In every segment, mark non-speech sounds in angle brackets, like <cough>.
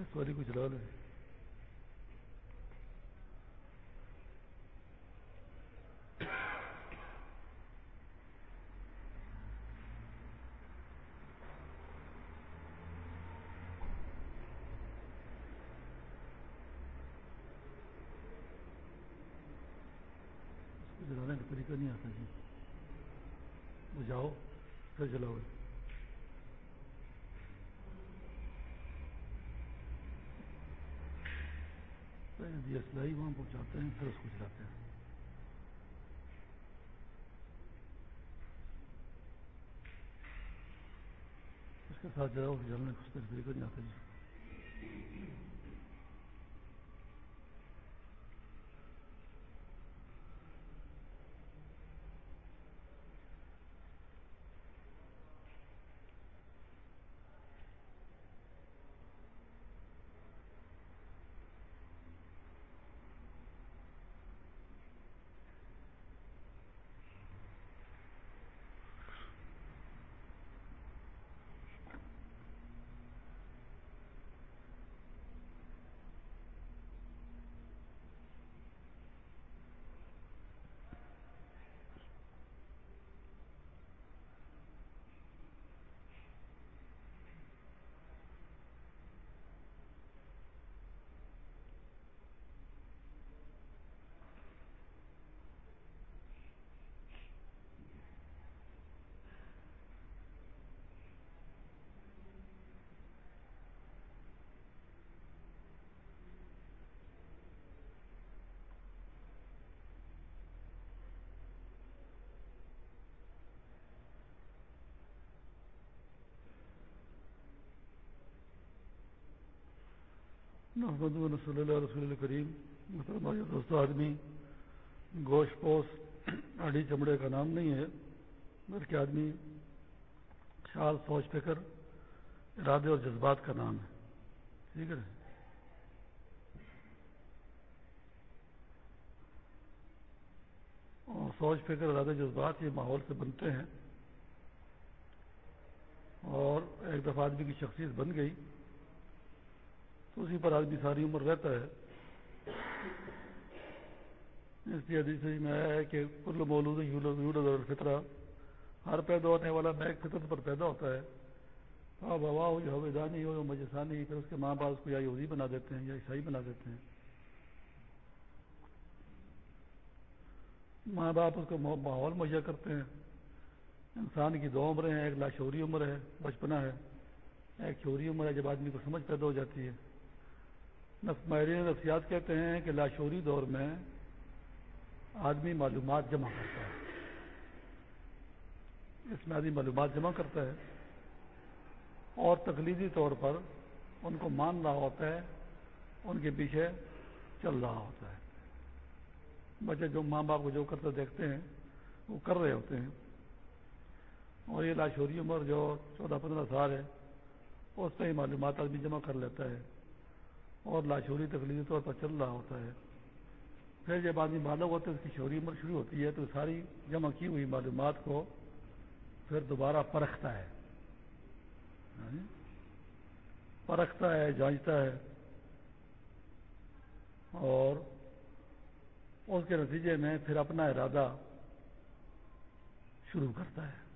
ہے۔ سوری کو چلا لیں جلانے کا طریقہ نہیں آتا جی۔ بجاؤ پھر جلاؤ۔ پہلے اسلائی وہاں پہنچاتے ہیں، پھر اس کو چلاتے ہیں۔ اس کے ساتھ جلاؤ جلنے کا طریقہ نہیں آتا جی۔ محمد صلی اللہ رسول اللہ کریم مطلب دوست آدمی، گوشت پوش اڈی چمڑے کا نام نہیں ہے، بلکہ آدمی خیال، سوچ، فکر، ارادے اور جذبات کا نام ہے۔ ٹھیک ہے اور سوچ، فکر، ارادے، جذبات یہ ماحول سے بنتے ہیں۔ اور ایک دفعہ آدمی کی شخصیت بن گئی۔ تو اسی پر آدمی ساری عمر رہتا ہے۔ اس لیے حدیث میں آیا ہے کہ کل مولود الفطرہ، ہر پیدا ہونے والا ایک فطرت پر پیدا ہوتا ہے۔ ہاں بوا ہو جو حویدانی ہو، یا مجسانی پھر اس کے ماں باپ اس کو یا یہودی بنا دیتے ہیں، یا عیسائی بنا دیتے ہیں۔ ماں باپ اس کو ماحول مہیا کرتے ہیں۔ انسان کی دو عمریں ہیں، ایک لاشوری عمر ہے، بچپنا ہے، ایک چوری عمر ہے، جب آدمی کو سمجھ پیدا ہو جاتی ہے۔ ماہرین نفسیات کہتے ہیں کہ لاشوری دور میں آدمی معلومات جمع کرتا ہے۔ اس میں آدمی معلومات جمع کرتا ہے اور تقلیدی طور پر ان کو مان رہا ہوتا ہے، ان کے پیچھے چل رہا ہوتا ہے۔ بچے جو ماں باپ کو جو کرتے دیکھتے ہیں، وہ کر رہے ہوتے ہیں۔ اور یہ لاشوری عمر جو چودہ پندرہ سال ہے، اس پہ ہی معلومات آدمی جمع کر لیتا ہے۔ اور لاشوری تکلیفی طور پر چل رہا ہوتا ہے۔ پھر جب آدمی بالغ ہوتے ہے اس کی شوری عمر شروع ہوتی ہے تو ساری جمع کی ہوئی معلومات کو پھر دوبارہ پرکھتا ہے۔ ہاں جی؟ پرکھتا ہے، جانچتا ہے۔ اور اس کے نتیجے میں پھر اپنا ارادہ شروع کرتا ہے۔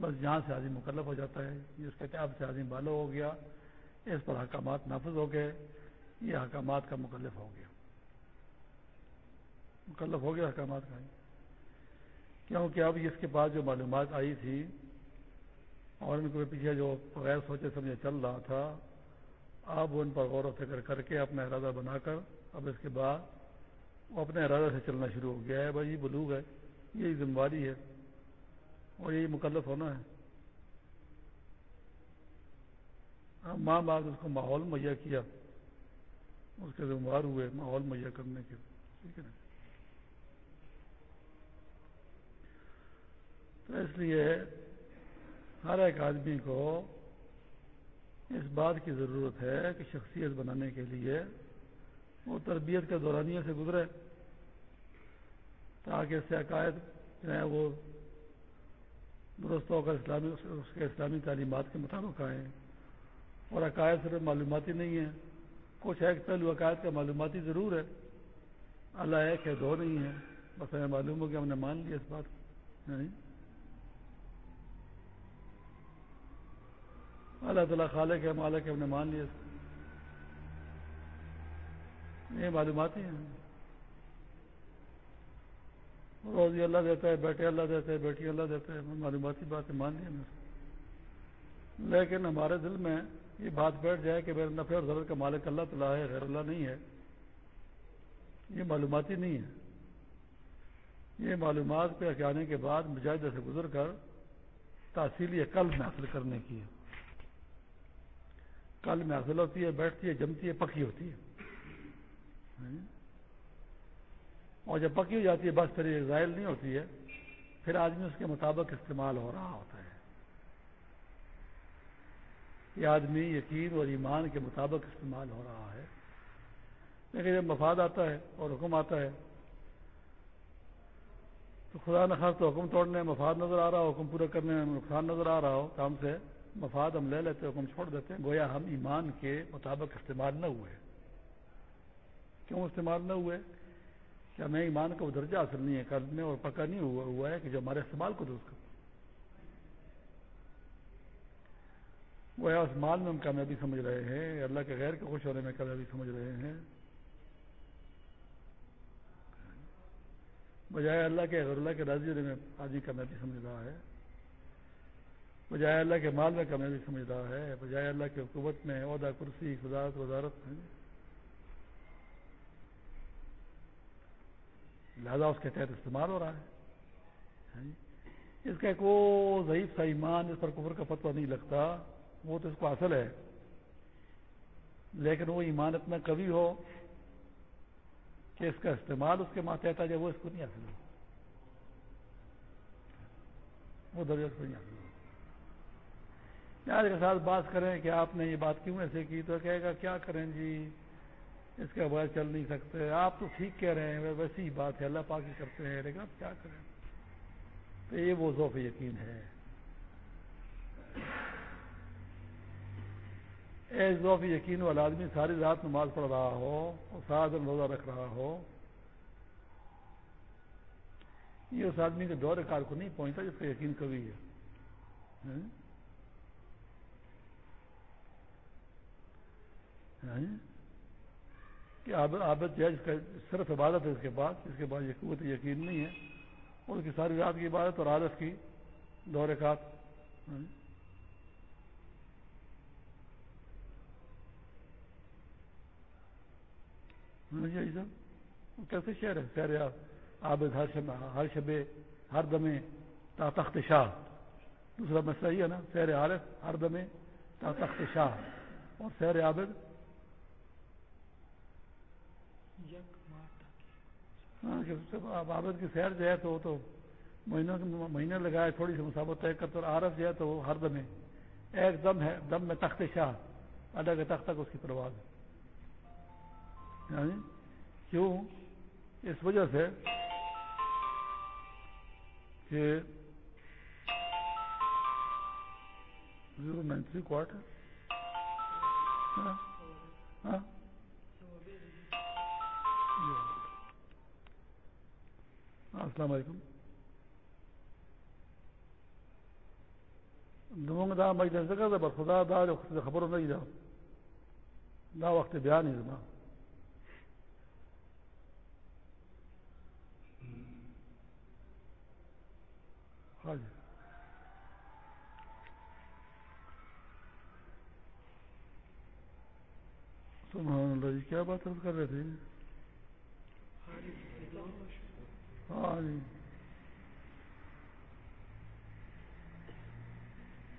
بس جہاں سے آدمی مکلف ہو جاتا ہے، جس کے اب سے آدمی بالغ ہو گیا اس پر حکامات نافذ ہو گئے، یہ حکامات کا مکلف ہو گیا۔ مکلف ہو گیا حکامات کا۔ کیونکہ اب اس کے بعد جو معلومات آئی تھی اور ان کو پیچھے جو غیر سوچے سمجھے چل رہا تھا، اب ان پر غور و فکر کر کے اپنا ارادہ بنا کر اب اس کے بعد وہ اپنے ارادہ سے چلنا شروع ہو گیا ہے۔ بھائی یہ بلوغ ہے، یہی ذمہ داری ہے اور یہی مکلف ہونا ہے۔ ماں باپ نے اس کو ماحول مہیا کیا، اس کے ذمہ دار ہوئے ماحول مہیا کرنے کے۔ ٹھیک ہے نا؟ تو اس لیے ہر ایک آدمی کو اس بات کی ضرورت ہے کہ شخصیت بنانے کے لیے وہ تربیت کے دورانیے سے گزرے، تاکہ اس سے عقائد جو ہے وہ درست ہو کر اسلامی، اس کے اسلامی تعلیمات کے مطابق آئیں۔ اور عقائد صرف معلوماتی نہیں ہے کچھ ایک پہلو عقائد کا معلوماتی ضرور ہے۔ اللہ ایک ہے، دو نہیں ہے بس ہمیں معلوم ہو کہ ہم نے مان لیا اس بات یعنی اللہ تعالیٰ خالق ہے مالک ہے ہم نے مان لیا یہ معلوماتی ہیں۔ روزی اللہ دیتا ہے، بیٹے اللہ دیتا ہے بیٹی اللہ دیتا ہے معلوماتی بات مان لیا لیکن ہمارے دل میں یہ بات بیٹھ جائے کہ میرے نفع اور ضرورت کا مالک اللہ تعالیٰ ہے، غیر اللہ نہیں ہے۔ یہ معلوماتی نہیں ہے۔ یہ معلومات پہ آنے کے بعد مجاہدہ سے گزر کر تحصیلی قلب میں حاصل کرنے کی ہے۔ قلب میں حاصل ہوتی ہے، بیٹھتی ہے، جمتی ہے، پکی ہوتی ہے۔ اور جب پکی ہو جاتی ہے، بس پھر یہ ظاہر نہیں ہوتی ہے۔ پھر آدمی اس کے مطابق استعمال ہو رہا ہوتا ہے۔ یہ آدمی یقین اور ایمان کے مطابق استعمال ہو رہا ہے۔ لیکن جب مفاد آتا ہے اور حکم آتا ہے، تو خدا نخواست تو حکم توڑنے مفاد نظر آ رہا ہو، حکم پورا کرنے میں نقصان نظر آ رہا ہو تو ہم سے مفاد ہم لے لیتے، حکم چھوڑ دیتے ہیں گویا ہم ایمان کے مطابق استعمال نہ ہوئے۔ کیوں استعمال نہ ہوئے؟ کہ ہمیں ایمان کا وہ درجہ حاصل نہیں ہے کرنے اور پکا نہیں ہوا ہوا ہے کہ جو ہمارے استعمال کو درست کر گویا اس مال میں ہم کامیابی سمجھ رہے ہیں، اللہ کے غیر کے خوش ہونے میں کامیابی سمجھ رہے ہیں۔ بجائے اللہ کے غیر اللہ کے راضی ہونے میں آدمی کامیابی سمجھ رہا ہے۔ بجائے اللہ کے مال میں کامیابی سمجھ رہا ہے۔ بجائے اللہ کے حکومت میں عہدہ، کرسی خدارت وزارت میں لہذا اس کے تحت استعمال ہو رہا ہے۔ اس کا ایک وہ ضعیف سا ایمان، اس پر کفر کا فتویٰ نہیں لگتا۔ وہ تو اس کو حاصل ہے۔ لیکن وہ ایمان اتنا کبھی ہو کہ اس کا استعمال اس کے ماتحت آ جائے وہ اس کو نہیں حاصل ہو۔ وہ درجہ کو نہیں حاصل ہو۔ یار کے ساتھ بات کریں کہ آپ نے یہ بات کیوں ایسے کی؟ تو کہے گا، کیا کریں جی؟ اس کے بعد چل نہیں سکتے۔ آپ تو ٹھیک کہہ رہے ہیں، ویسی ہی بات ہے۔ اللہ پاکی کرتے ہیں۔ لیکن آپ کیا کریں؟ تو یہ وہ ذوف یقین ہے۔ ایک ذوف یقین والا آدمی ساری رات نماز پڑھ رہا ہو اور سارا دن روزہ رکھ رہا ہو، یہ اس آدمی کے دور کار کو نہیں پہنچتا جس کا یقین کبھی ہے۔ ہاں؟ ہاں؟ کہ عابد جو جس کا صرف عبادت ہے اس کے بعد، اس کے بعد یہ قوت یقین نہیں ہے، اور اس کی ساری رات کی عبادت اور عادت کی دور ہاں؟ کیسے شہر ہے شہر عابد ہر شب ہر شبے ہر دمے تا تخت شاہ۔ دوسرا مسئلہ یہ ہے نا شہر عارف ہر دمے تا تخت شاہ۔ اور شہر عابد؟ عابد کی سیر جو ہے تو وہ تو مہینوں مہینے لگائے تھوڑی سی مسافت طے کرتے اور عارف جو ہے تو وہ ہر دم ہے ایک دم ہے دم میں تخت شاہ۔ الگ تخت تک اس کی پرواز ہے یعنی کیوں؟ اس وجہ سے کہ زیرو نائن تھری کوارٹ ہاں؟ ہاں؟ السلام علیکم۔ دونوں دا مجلس ذکر دا خدا دا خبر نہیں دا۔ دا وقت بیان ہی زمان۔ ہاں جی۔ سبحان اللہ جی کیا بات کر رہے تھے؟ ہاں جی۔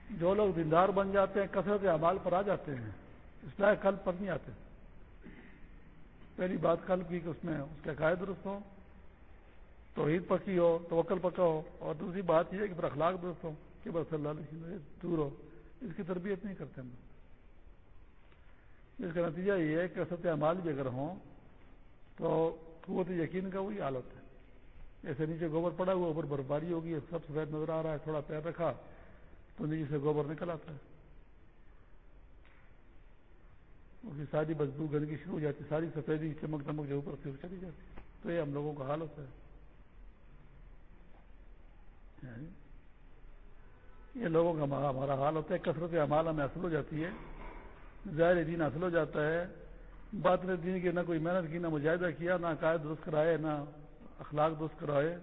جو لوگ دیندار بن جاتے ہیں، کثرت اعمال پر آ جاتے ہیں، اس لیے کل پر نہیں آتے۔ پہلی بات کل کی کہ اس میں اس کے عقائد درست ہو توحید پکی ہو، توکل پکا ہو، اور دوسری بات یہ ہے کہ پھر اخلاق درست ہو کہ بس اللہ علیہ دور ہو۔ اس کی تربیت نہیں کرتے ہم۔ اس کا نتیجہ یہ ہے کہ کثرت اعمال بھی اگر ہوں تو قوت یقین کا وہی حالت ہے۔ ایسے نیچے گوبر پڑا ہوا، اوپر برفباری ہوگی، سب سفید نظر آ رہا ہے، تھوڑا پیر رکھا تو نیچے سے گوبر نکل آتا ہے۔ اس کی ساری بدبو گندگی شروع ہو جاتی، ساری سفیدی چمک چمک جو اوپر سے چلی جاتی۔ تو یہ ہم لوگوں کا حال ہوتا ہے۔ یہ لوگوں کا ہمارا حال ہوتا ہے، کثرت امال ہمیں حاصل ہو جاتی ہے، ظاہر دین حاصل ہو جاتا ہے۔ بات نے دین کی نہ کوئی محنت کی، نہ مجاہدہ کیا، نہ عقائد درست کرائے، نہ اخلاق درست کرائے۔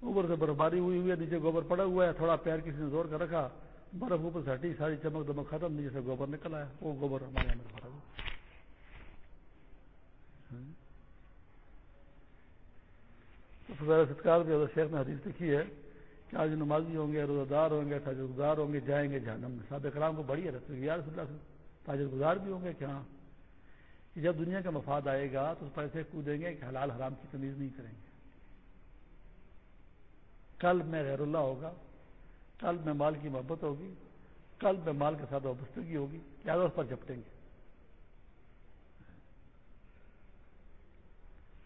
اوپر سے برفباری ہوئی ہوئی ہے، نیچے گوبر پڑا ہوا ہے، تھوڑا پیر کسی نے زور کر رکھا، برف اوپر سے ہٹی، ساری چمک دمک ختم، نیچے سے گوبر نکل آیا۔ وہ گوبر ہمارے اندر بھرا ہوا۔ تو ستکار بھی شیخ نے حدیث لکھی ہے کہ آج نمازی ہوں گے، روزہ دار ہوں گے تاجر گزار ہوں گے، جائیں گے جہنم میں۔ صاحب کلام کو بڑی ہے یار صلی اللہ تاجر گزار بھی ہوں گے کیا؟ کہ جب دنیا کا مفاد آئے گا تو اس پیسے کودیں گے کہ حلال حرام کی تمیز نہیں کریں گے۔ کل میں غیر اللہ ہوگا کل میں مال کی محبت ہوگی کل میں مال کے ساتھ وابستگی ہوگی کیا اس پر جپٹیں گے۔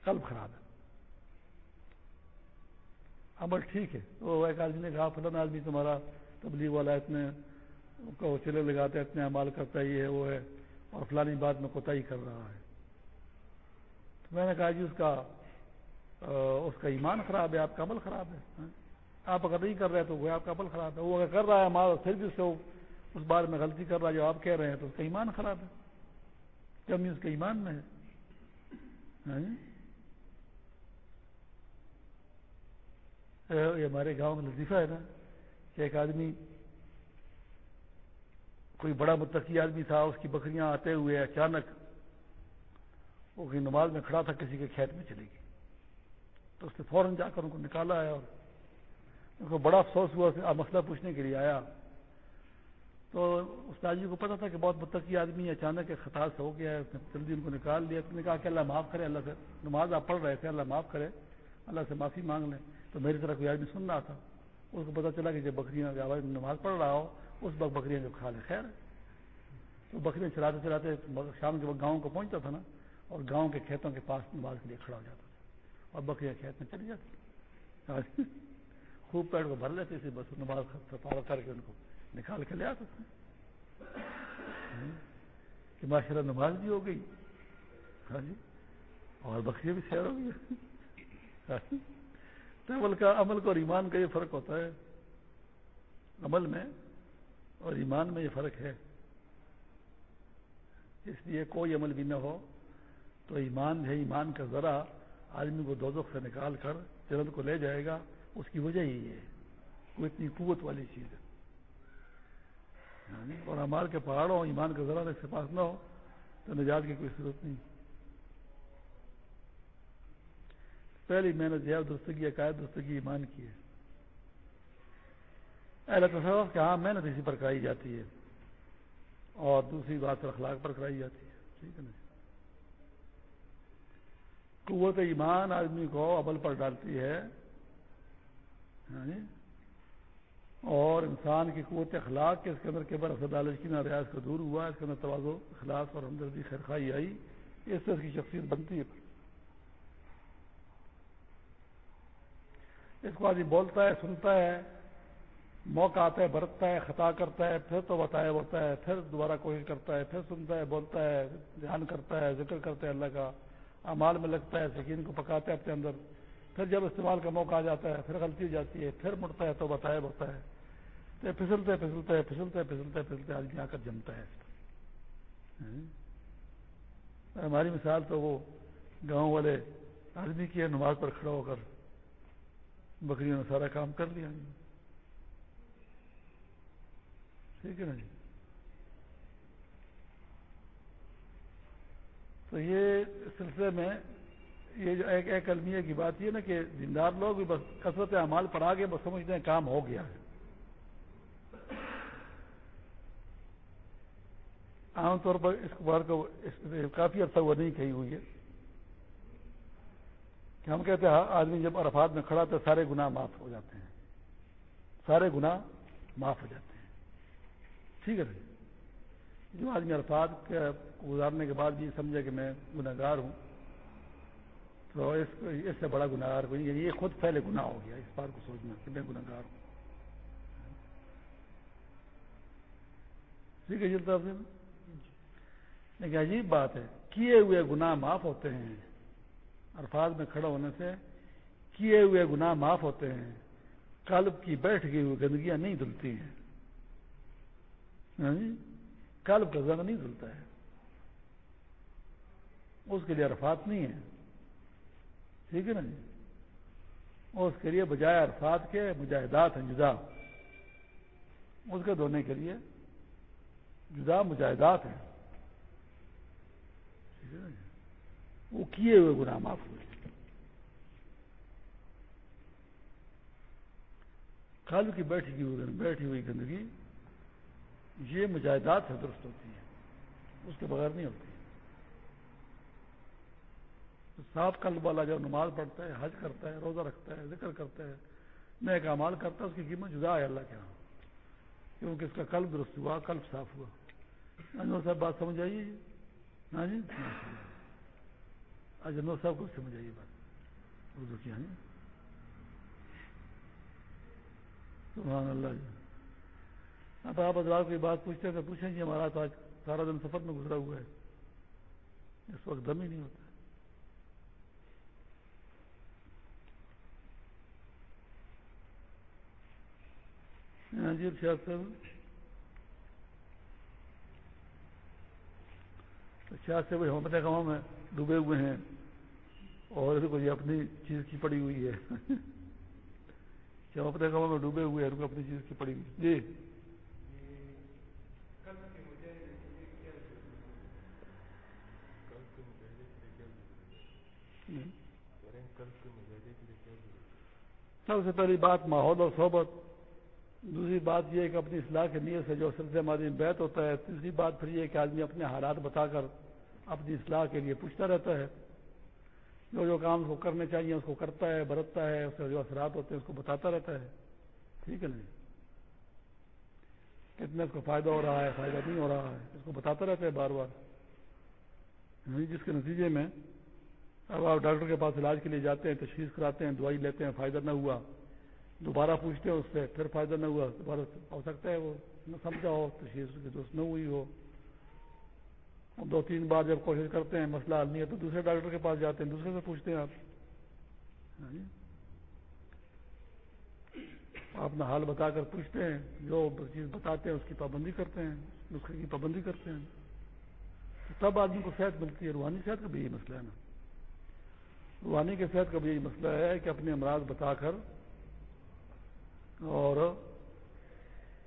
قلب خراب ہے۔ ہاں، عمل ٹھیک ہے۔ تو ایک آدمی نے کہا فلاں آدمی تمہارا تبلیغ والا اتنے کو چلے لگاتے اتنے عمال کرتا ہی ہے، وہ ہے، اور فلانی بات میں کوتا ہی کر رہا ہے۔ تو میں نے کہا جی اس کا اس کا ایمان خراب ہے، آپ کا عمل خراب ہے ہاں۔ آپ اگر نہیں کر رہے تو وہ آپ کا عمل خراب ہے۔ وہ اگر کر رہا ہے مال، پھر بھی اس سے اس بارے میں غلطی کر رہا ہے، جو آپ کہہ رہے ہیں، تو اس کا ایمان خراب ہے۔ کمی اس کے ایمان میں ہے ہاں جی؟ یہ ہمارے گاؤں میں لطیفہ ہے نا، کہ ایک آدمی، کوئی بڑا متقی آدمی تھا، اس کی بکریاں آتے ہوئے اچانک وہ نماز میں کھڑا تھا، کسی کے کھیت میں چلی گئی۔ تو اس نے فوراً جا کر ان کو نکالا ہے اور ان کو بڑا افسوس ہوا مسئلہ پوچھنے کے لیے آیا۔ تو استاد جی کو پتا تھا کہ بہت متقی آدمی اچانک ایک خطا سے ہو گیا ہے، اس نے جلدی ان کو نکال لیا۔ اس نے کہا کہ اللہ معاف کرے، اللہ سے نماز آپ پڑھ رہے تھے، اللہ معاف کرے، اللہ سے معافی مانگ لیں۔ تو میری طرح کوئی آدمی سن رہا تھا۔ اس کو پتا چلا کہ جب بکریاں نماز پڑھ رہا ہو، اس وقت بکریاں جب کھا لے، خیر۔ تو بکریاں چلاتے چلاتے شام کے وقت گاؤں کو پہنچتا تھا نا، اور گاؤں کے کھیتوں کے پاس نماز کے لیے کھڑا ہو جاتا تھا۔ اور بکریاں کھیت میں چلی جاتی <laughs> خوب پیڑ کو بھر لیتے تھے، بس نماز پارا کر کے ان کو نکال کے لے آتے تھے۔ <laughs> کہ ماشاء اللہ نماز بھی ہو گئی۔ ہاں جی اور بکریاں بھی سیر ہو گئی۔ <laughs> ہاں جی۔ عمل کا عمل کو اور ایمان کا یہ فرق ہوتا ہے۔ عمل میں اور ایمان میں یہ فرق ہے۔ اس لیے کوئی عمل بھی نہ ہو تو ایمان ہے، ایمان کا ذرا آدمی کو دو سے نکال کر جلد کو لے جائے گا۔ اس کی وجہ ہی ہے۔ وہ اتنی قوت والی چیز ہے۔ یعنی اور ہمار کے پہاڑوں، ایمان کا ذرا اس کے پاس نہ ہو تو نجات کی کوئی ضرورت نہیں۔ پہلی محنت جو ہے، درستگی، عقائد، درستگی، ایمان کی ہے۔ اہل تصوف کہ ہاں محنت اسی پر کرائی جاتی ہے اور دوسری بات اخلاق پر کرائی جاتی ہے، ٹھیک ہے نا؟ قوت ایمان آدمی کو عمل پر ڈالتی ہے یعنی اور انسان کی قوت اخلاق کے اس کے اندر کے بر کی نہ ریاض کا دور ہوا، اس کے اندر توازو اخلاق اور ہمدردی خیرخائی آئی، اس سے اس کی شخصیت بنتی ہے۔ اس کو آدمی بولتا ہے، سنتا ہے، موقع آتا ہے برتتا ہے، خطا کرتا ہے، پھر تو بتایا ہوتا ہے، پھر دوبارہ کوشش کرتا ہے، پھر سنتا ہے، بولتا ہے، دھیان کرتا ہے، ذکر کرتا ہے اللہ کا امال میں لگتا ہے سکین کو پکاتا ہے اپنے اندر۔ پھر جب استعمال کا موقع آ جاتا ہے، پھر غلطی جاتی ہے، پھر مڑتا ہے، تو بتایا ہوتا ہے۔ تو پھسلتے پھسلتے پھسلتے پھسلتے پھسلتے آدمی آ کر جمتا ہے۔ ہاں؟ ہماری مثال تو وہ گاؤں والے آدمی کی نماز پر کھڑا ہو کر۔ بکریوں نے سارا کام کر لیا جی۔ ٹھیک ہے نا جی۔ تو یہ سلسلے میں یہ جو ایک ایک المیہ کی بات یہ نا کہ دیندار لوگ بھی بس کثرت اعمال پر آگے بس سمجھتے ہیں کام ہو گیا ہے۔ عام طور پر اس بار کو کافی عرصہ وہ نہیں کہی ہوئی ہے۔ کہ ہم کہتے ہیں آدمی جب عرفات میں کھڑا تو سارے گناہ معاف ہو جاتے ہیں۔ سارے گناہ معاف ہو جاتے ہیں۔ ٹھیک ہے جو آدمی عرفات کے گزارنے کے بعد یہ سمجھے کہ میں گناہ گار ہوں تو اس اس سے بڑا گناہ گار کوئی یہ خود پہلے گناہ ہو گیا اس بات کو سوچنا کہ میں گناہ گار ہوں۔ ٹھیک ہے جلتا لیکن عجیب بات ہے کیے ہوئے گناہ معاف ہوتے ہیں۔ الفاظ میں کھڑا ہونے سے کیے ہوئے گناہ معاف ہوتے ہیں، قلب کی بیٹھ گئی ہوئی گندگیاں نہیں دھلتی ہیں۔ ہاں جی؟ قلب کا زنگ نہیں دھلتا ہے۔ اس کے لیے عرفات نہیں ہے ٹھیک ہے نا جی؟ اس کے لیے بجائے عرفات کے مجاہدات ہیں جدا اس کے دھونے کے لیے جدا مجاہدات ہیں۔ ٹھیک ہے نا جی؟ وہ کیے ہوئے گناہ معاف ہوئے کل کی بیٹھی ہوئی بیٹھی ہوئی گندگی، یہ مجاہدات سے درست ہوتی ہے، اس کے بغیر نہیں ہوتی۔ صاف قلب والا جو نماز پڑھتا ہے، حج کرتا ہے، روزہ رکھتا ہے، ذکر کرتا ہے نئے کامال کرتا ہے، اس کی قیمت جدا ہے اللہ کے یہاں۔ کیونکہ اس کا قلب درست ہوا، قلب صاف ہوا۔ صاحب، بات سمجھ آئیے ہاں جی؟ انور صاحب کو سمجھ آئیے بات اردو کی ہاں سبحان اللہ جی. اب آپ حضرات کی بات پوچھتے ہیں تو پوچھیں گے ہمارا تو آج سارا دن سفر میں گزرا ہوا ہے۔ اس وقت دم ہی نہیں ہوتا۔ ہاں جی صاحب۔ شاید سے ہم اپنے گاؤں میں ڈوبے ہوئے ہیں اور کوئی اپنی چیز کی پڑی ہوئی ہے۔ ہم اپنے گاؤں میں ڈوبے ہوئے ہیں ان کو اپنی چیز کی پڑی ہوئی۔ جی۔ سب سے پہلی بات ماحول اور صحبت، دوسری بات یہ ہے کہ اپنی اصلاح کے نیت سے جو سلسلے ہماری بیت ہوتا ہے، تیسری بات پھر یہ کہ آدمی اپنے حالات بتا کر اپنی اصلاح کے لیے پوچھتا رہتا ہے۔ جو جو کام اس کو کرنے چاہیے، اس کو کرتا ہے، برتتا ہے، اس سے جو اثرات ہوتے ہیں، اس کو بتاتا رہتا ہے۔ ٹھیک ہے نہیں جی؟ کتنے اس کو فائدہ ہو رہا ہے، فائدہ نہیں ہو رہا ہے، اس کو بتاتا رہتا ہے بار بار۔ یعنی جس کے نتیجے میں اب آپ ڈاکٹر کے پاس علاج کے لیے جاتے ہیں، تشخیص کراتے ہیں، دوائی لیتے ہیں، فائدہ نہ ہوا، دوبارہ پوچھتے ہیں اس سے، پھر فائدہ نہ ہوا، دوبارہ ہو سکتا ہے وہ نہ سمجھا ہو، تشخیص کی دوست نہ ہوئی ہو۔ دو تین بار جب کوشش کرتے ہیں، مسئلہ حل نہیں ہے تو دوسرے ڈاکٹر کے پاس جاتے ہیں، دوسرے سے پوچھتے ہیں آپ۔ ہاں جی؟ اپنا حال بتا کر پوچھتے ہیں، جو چیز بتاتے ہیں اس کی پابندی کرتے ہیں، نسخے کی پابندی کرتے ہیں۔ تب آدمی کو صحت ملتی ہے، روحانی صحت کا بھی یہی مسئلہ ہے نا۔ روحانی کی صحت کا بھی یہی مسئلہ ہے کہ اپنے امراض بتا کر اور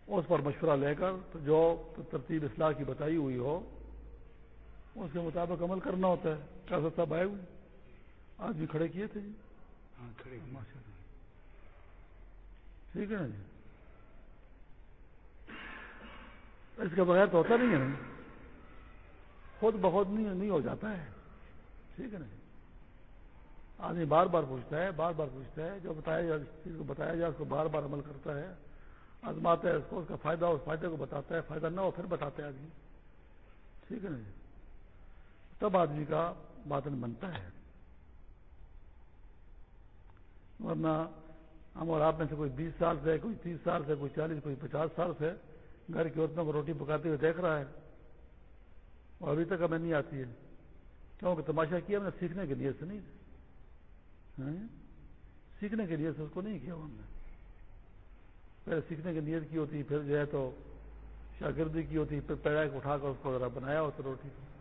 اس پر مشورہ لے کر جو ترتیب اصلاح کی بتائی ہوئی ہو اس کے مطابق عمل کرنا ہوتا ہے۔ کیا سستا آئے ہوئے۔ آج بھی کھڑے کیے تھے جی۔ ہاں کھڑے ٹھیک ہے نا جی۔ اس کے بغیر تو ہوتا نہیں ہے نا خود بخود نہیں ہو جاتا ہے۔ ٹھیک ہے نا جی۔ آدمی بار بار پوچھتا ہے بار بار پوچھتا ہے۔ جو بتایا جائے چیز کو بتایا جائے اس کو بار بار عمل کرتا ہے۔ آزماتا ہے اس کو اس کا فائدہ اس فائدے کو بتاتا ہے۔ فائدہ نہ ہو پھر بتاتے ہیں آدمی۔ ٹھیک ہے نا جی۔ تب آدمی کا باطن بنتا ہے۔ ورنہ ہم اور آپ میں سے کوئی بیس سال سے کوئی تیس سال سے کوئی چالیس، کوئی پچاس سال سے گھر کی عورتوں کو روٹی پکاتے ہوئے دیکھ رہا ہے۔ اور ابھی تک ہمیں نہیں آتی ہے۔ کیونکہ تماشا کیا ہم نے سیکھنے کے لیے سے نہیں۔ ہاں؟ سیکھنے کے لیے سے اس کو نہیں کیا ہم نے۔ پہلے سیکھنے کی نیت کی ہوتی، پھر جو ہے تو شاگردی کی ہوتی، پھر پیڑا اٹھا کر اس کو ذرا بنایا ہوتا روٹی۔ کو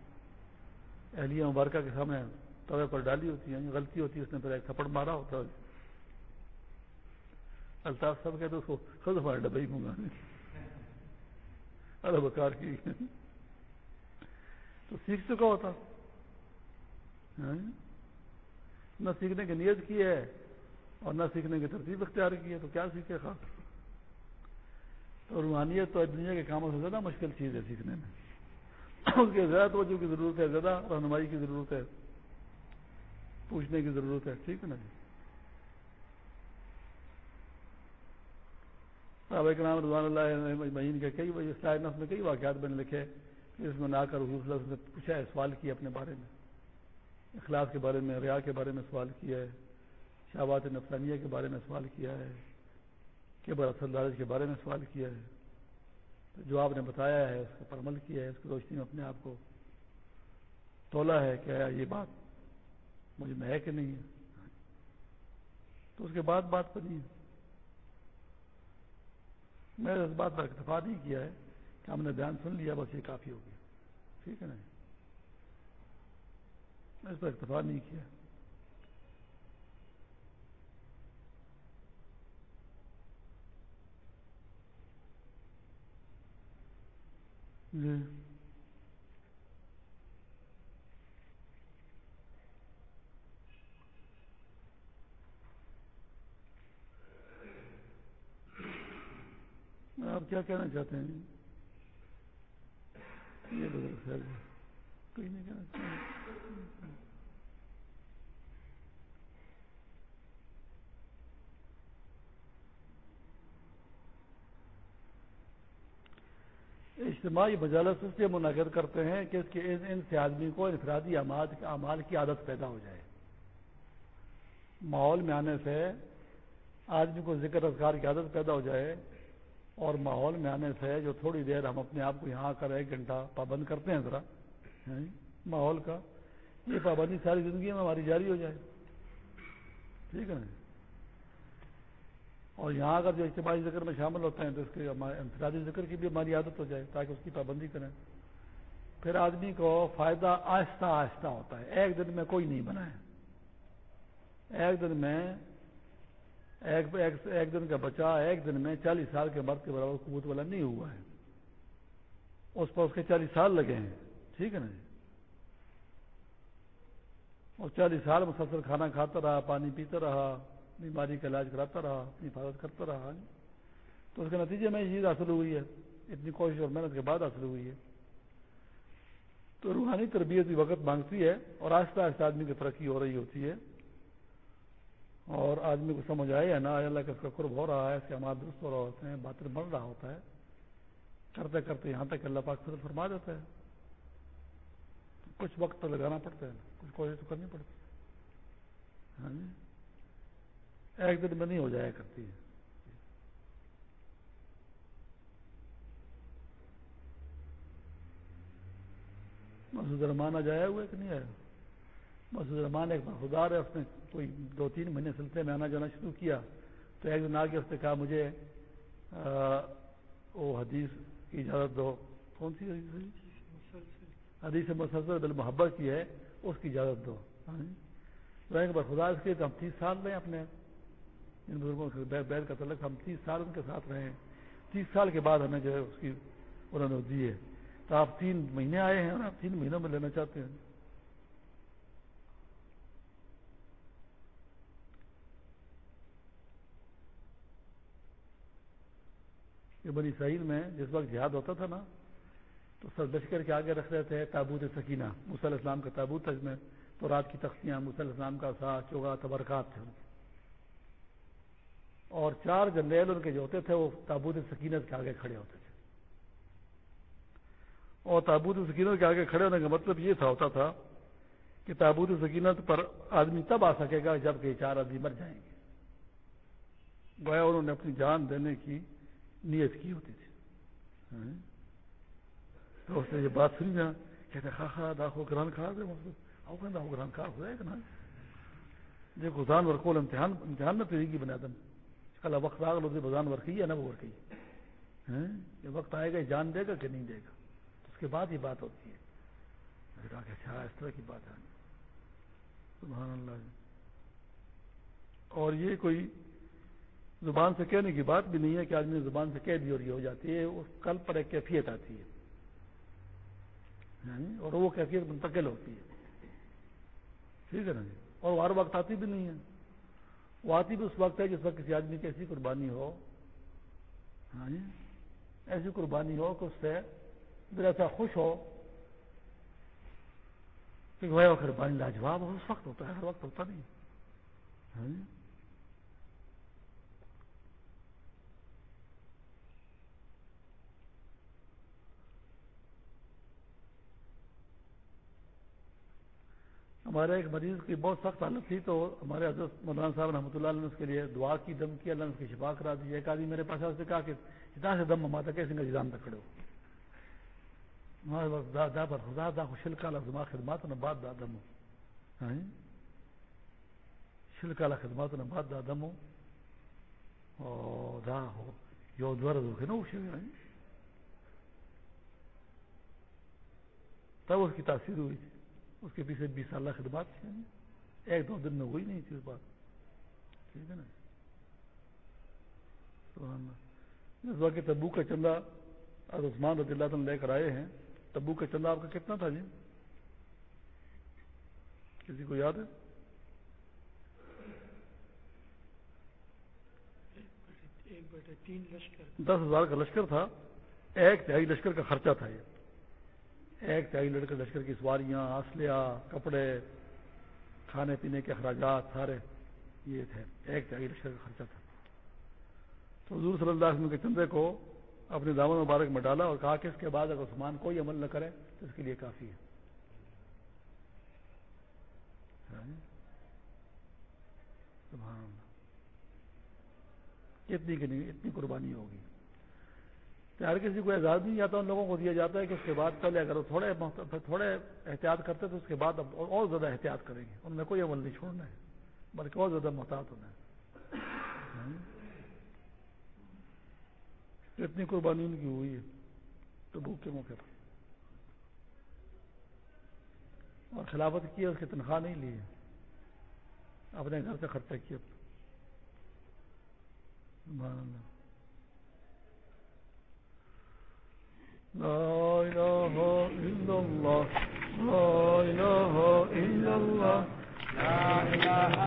اہلیہ مبارکہ کے سامنے توے پر ڈالی ہوتی ہے یعنی غلطی ہوتی ہے، اس نے پھر ایک تھپڑ مارا ہوتا ہے۔ الطاف صاحب کہتے اس کو خود ہمارے ڈبئی منگانے ارے بکار کی۔ تو سیکھ چکا ہوتا۔ ہاں؟ نہ سیکھنے کی نیت کی ہے اور نہ سیکھنے کی ترتیب اختیار کی ہے، تو کیا سیکھے خاص تو روحانیت تو دنیا کے کاموں سے زیادہ مشکل چیز ہے سیکھنے میں۔ <coughs> اس کے زیادہ توجہ کی ضرورت ہے، زیادہ رہنمائی کی ضرورت ہے، پوچھنے کی ضرورت ہے، ٹھیک ہے نا جی؟ صحابہ کے رضوان اللہ مہین کے کئی نف میں کئی واقعات میں نے لکھے اس میں نہ کر حضور نے پوچھا ہے، سوال کیا اپنے بارے میں۔ اخلاص کے بارے میں، ریا کے بارے میں سوال کیا ہے۔ شہبات نفسانیہ کے بارے میں سوال کیا ہے۔ کہ برسل کے بارے میں سوال کیا ہے۔ جو آپ نے بتایا ہے، اس پر عمل کیا ہے، اس کی روشنی میں اپنے آپ کو تولا ہے کیا یہ بات مجھے میں ہے کہ نہیں ہے۔ تو اس کے بعد بات بنی ہے۔ میں نے اس بات پر اکتفا نہیں کیا ہے کہ ہم نے بیان سن لیا، بس یہ کافی ہو گیا۔ ٹھیک ہے نا؟ میں اس پر اکتفا نہیں کیا۔ جی۔ آپ کیا کہنا چاہتے ہیں؟ یہ خیر کوئی نہیں کہنا چاہتے اجتماعی مجالس اس لیے منعقد کرتے ہیں کہ اس کے ان سے آدمی کو انفرادی اعمال کی عادت پیدا ہو جائے۔ ماحول میں آنے سے آدمی کو ذکر اذکار کی عادت پیدا ہو جائے اور ماحول میں آنے سے جو تھوڑی دیر ہم اپنے آپ کو یہاں کر ایک گھنٹہ پابند کرتے ہیں ذرا یعنی ماحول کا، یہ پابندی ساری زندگی میں ہماری جاری ہو جائے۔ ٹھیک ہے نا؟ اور یہاں اگر جو اجتماعی ذکر میں شامل ہوتے ہیں تو اس کے انفرادی ذکر کی بھی ہماری عادت ہو جائے تاکہ اس کی پابندی کریں۔ پھر آدمی کو فائدہ آہستہ آہستہ ہوتا ہے۔ ایک دن میں کوئی نہیں بنا ہے ایک دن میں ایک ایک دن کا بچہ ایک دن میں چالیس سال کے مرد کے برابر قبوت والا نہیں ہوا ہے۔ اس پر اس کے چالیس سال لگے ہیں۔ ٹھیک ہے نا جی؟ اور چالیس سال مسلسل کھانا کھاتا رہا، پانی پیتا رہا۔ بیماری کا علاج کراتا رہا، اپنی حفاظت کرتا رہا ہاں جی۔ تو اس کے نتیجے میں یہ چیز حاصل ہوئی ہے، اتنی کوشش اور محنت کے بعد حاصل ہوئی ہے۔ تو روحانی تربیت بھی وقت مانگتی ہے اور آہستہ آہستہ آدمی کی ترقی ہو رہی ہوتی ہے۔ اور آدمی کو سمجھ آئے ہے نا اللہ کا اس کا قرب ہو رہا ہے، اس کے ہمارے درست ہو رہا ہوتے ہیں باتیں بڑھ رہا ہوتا ہے۔ کرتے کرتے یہاں تک اللہ پاک پھر فرما دیتا ہے۔ کچھ وقت تو لگانا پڑتا ہے، کچھ کوشش تو کرنی پڑتی ہے۔ ہاں جی۔ ایک دن میں نہیں ہو جایا کرتی ہے۔ مسود رحمان آ جایا ہوا کہ نہیں آیا؟ مسود رحمان ایک خدار ہے اس نے کوئی دو تین مہینے سلسلے میں آنا جانا شروع کیا۔ تو ایک دن آگے اس نے کہا، مجھے وہ حدیث کی اجازت دو۔ کون سی حدیث حدیث مسلسل بل محبت کی ہے، اس کی اجازت دو۔ ہاں جی۔ تو خدا اس کے ہم تیس سال رہے اپنے۔ ان بزرگوں سے بیل کا تعلق ہم تیس سال ان کے ساتھ رہے ہیں۔ تیس سال کے بعد ہمیں جو ہے اس کی انہوں نے دی ہے۔ تو آپ تین مہینے آئے ہیں اور آپ تین مہینوں میں لینا چاہتے ہیں۔ یہ بڑی سعید میں جس وقت جہاد ہوتا تھا نا، تو سر لشکر کے آگے رکھ رہے تھے تابوت سکینہ۔ مصلی اسلام کا تابوت تھا اس میں تو رات کی تختیاں مصلی اسلام کا ساتھ چوگا، تبرکات تھے۔ ان کے اور چار جنریل ان کے جو ہوتے تھے وہ تابوت سکینت کے آگے کھڑے ہوتے تھے۔ اور تابوت سکینت کے آگے کھڑے ہونے کا مطلب یہ تھا، ہوتا تھا کہ تابوت سکینت پر آدمی تب آ سکے گا جبکہ چار آدمی مر جائیں گے۔ گویا انہوں نے اپنی جان دینے کی نیت کی ہوتی تھی۔ ہاں؟ تو اس نے یہ بات سنی نا، کہتے خا خا داخو گران کھا دے۔ گران کھا ہو جائے گا نا۔ دیکھو جان ورکول امتحان امتحان نہ پیری گی بنا دن کل وقت آگ لوگ بزان ورکی ہے نا وہ ورکی ہاں؟ یہ وقت آئے گا جان دے گا کہ نہیں دے گا۔ اس کے بعد یہ بات ہوتی ہے۔ کہا کہ اچھا اس طرح کی بات ہے۔ سبحان اللہ۔ اور یہ کوئی زبان سے کہنے کی بات بھی نہیں ہے کہ آدمی زبان سے کہہ دی اور یہ ہو جاتی ہے اس کل پر ایک کیفیت آتی ہے۔ ہاں؟ اور وہ کیفیت منتقل ہوتی ہے۔ ٹھیک ہے نا جی؟ اور ہر وقت آتی بھی نہیں ہے۔ وہ آتی بھی اس وقت ہے جس وقت کسی آدمی کی ایسی قربانی ہو۔ ہاں جی۔ ایسی قربانی ہو کہ اس سے دل ایسا خوش ہو کہ وہ قربانی لاجواب ہو۔ اس وقت ہوتا ہے، ہر وقت ہوتا نہیں۔ ہاں جی۔ ہمارے ایک مریض کی بہت سخت حالت تھی تو ہمارے حضرت مولانا صاحب رحمۃ اللہ نے اس کے لیے دعا کی، دم کی، اللہ نے اس کی شفا کرا دی۔ ایک آدمی میرے پاس سے کہا کہ اتنا سے دم ہمارا کیسے نظام تک کھڑے ہو۔ دا پر خدا، دا شل کالا زما خدمات نے بعد دا دمو۔ ہاں؟ شل کالا خدمات نے بعد دا دمو۔ دا ہو، یو دور دو کہ شوی ہاں؟ تب اس کی تاثیر ہوئی۔ تھی اس کے پیچھے بیس سالہ خدمات تھی ایک دو دن میں ہوئی نہیں تھی اس بات۔ ٹھیک ہے نا۔ اس وقت تبو کا چندہ عثمان رضی اللہ لے کر آئے ہیں تبو کا چندہ آپ کا کتنا تھا جی؟ کسی کو یاد ہے؟ دس ہزار کا لشکر تھا۔ ایک تہائی لشکر کا خرچہ تھا یہ۔ ایک تہائی لڑکر لشکر کی سواریاں، اسلحہ، کپڑے، کھانے پینے کے اخراجات، سارے یہ تھے۔ ایک تہائی لشکر کا خرچہ تھا۔ تو حضور صلی اللہ علیہ وسلم کے چندے کو اپنے دامن مبارک میں ڈالا اور کہا کہ اس کے بعد اگر عثمان کوئی عمل نہ کرے تو اس کے لیے کافی ہے۔ اتنی اتنی قربانی ہوگی۔ تو ہر کسی کو اعزاز نہیں جاتا ان لوگوں کو دیا جاتا ہے کہ اس کے بعد پہلے اگر وہ تھوڑے تھوڑے احتیاط کرتے تو اس کے بعد اور زیادہ احتیاط کریں گے۔ ان میں کوئی عمل نہیں چھوڑنا ہے، بلکہ اور زیادہ محتاط ہونا ہے۔ ہاں؟ اتنی قربانی ان کی ہوئی ہے تو بھوک کے موقع پر۔ اور خلافت کی اس کی تنخواہ نہیں لی ہے۔ اپنے گھر سے خرچہ کیا۔ لا إله إلا الله. لا إله لا